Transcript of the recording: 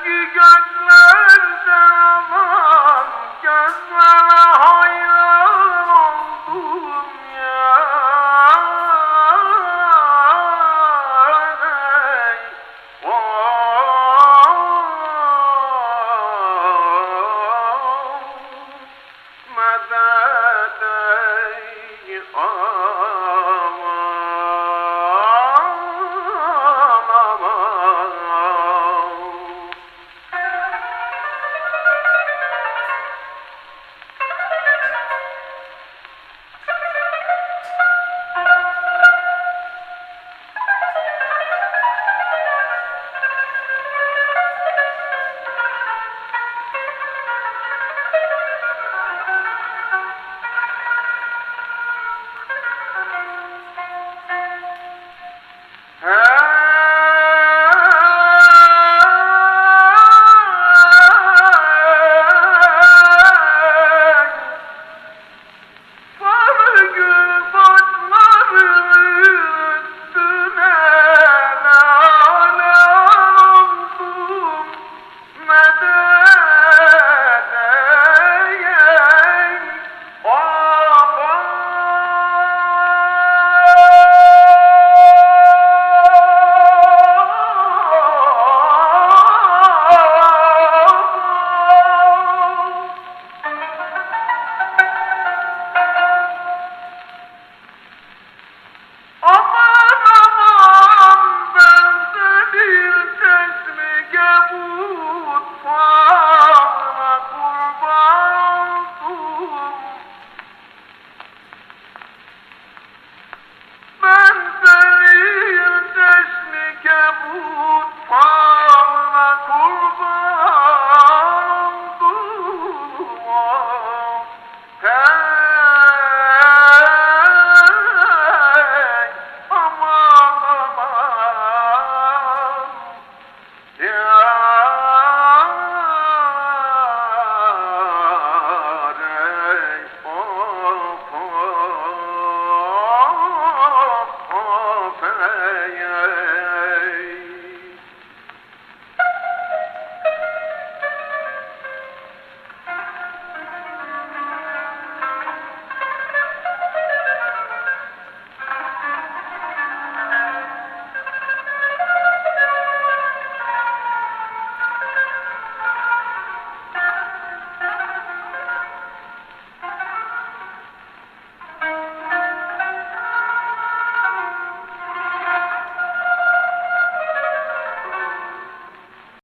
Hangi gönlerde aman gönlerde